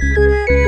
Música